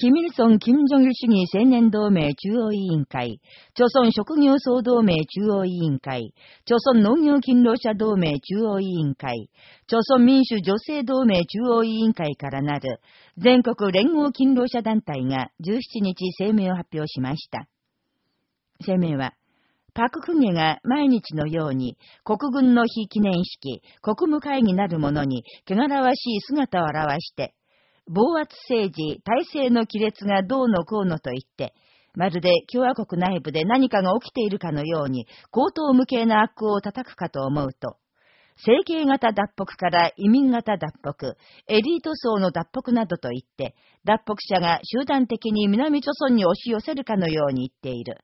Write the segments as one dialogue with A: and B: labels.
A: キミルソン・キム・ジョンル主義青年同盟中央委員会、朝鮮職業総同盟中央委員会、朝鮮農業勤労者同盟中央委員会、朝鮮民主女性同盟中央委員会からなる、全国連合勤労者団体が17日声明を発表しました。声明は、パククゲが毎日のように国軍の非記念式、国務会議なるものに汚らわしい姿を表して、暴圧政治、体制の亀裂がどうのこうのと言って、まるで共和国内部で何かが起きているかのように、高等無形な悪を叩くかと思うと、整形型脱北から移民型脱北、エリート層の脱北などと言って、脱北者が集団的に南朝村に押し寄せるかのように言っている。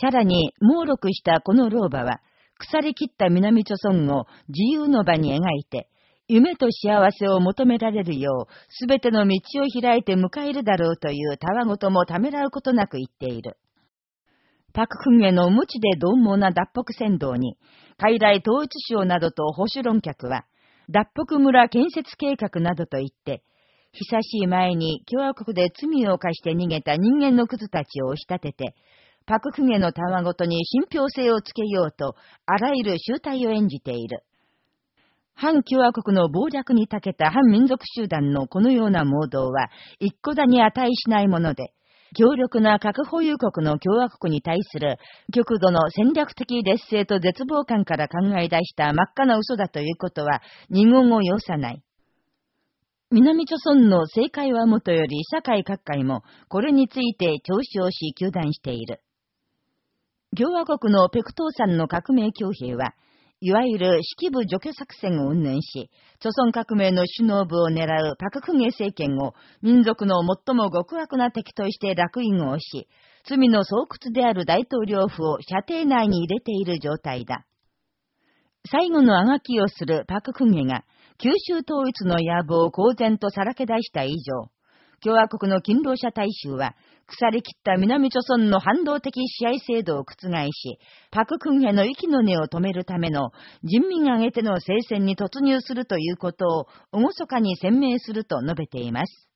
A: さらに、猛録したこの老婆は、腐り切った南朝村を自由の場に描いて、夢と幸せを求められるよう、すべての道を開いて迎えるだろうというたわごともためらうことなく言っている。パククンゲの無知で獰猛な脱北先導に、海来統一省などと保守論客は、脱北村建設計画などと言って、久しい前に共和国で罪を犯して逃げた人間のクズたちを押し立てて、パククゲのたわごとに信憑性をつけようと、あらゆる集体を演じている。反共和国の暴略に長けた反民族集団のこのような盲導は、一個だに値しないもので、強力な核保有国の共和国に対する極度の戦略的劣勢と絶望感から考え出した真っ赤な嘘だということは二言を要さない。南朝村の政界はもとより社会各界もこれについて調子をし、求断している。共和国のペクトーさんの革命強兵は、いわゆる式部除去作戦を運念し、朝鮮革命の首脳部を狙うパククゲ政権を民族の最も極悪な敵として楽印をし、罪の巣窟である大統領府を射程内に入れている状態だ。最後のあがきをするパククゲが、九州統一の野望を公然とさらけ出した以上、共和国の勤労者大衆は、腐り切った南朝村の反動的支配制度を覆し、パククンヘの息の根を止めるための人民挙げての聖戦に突入するということを、厳かに鮮明すると述べています。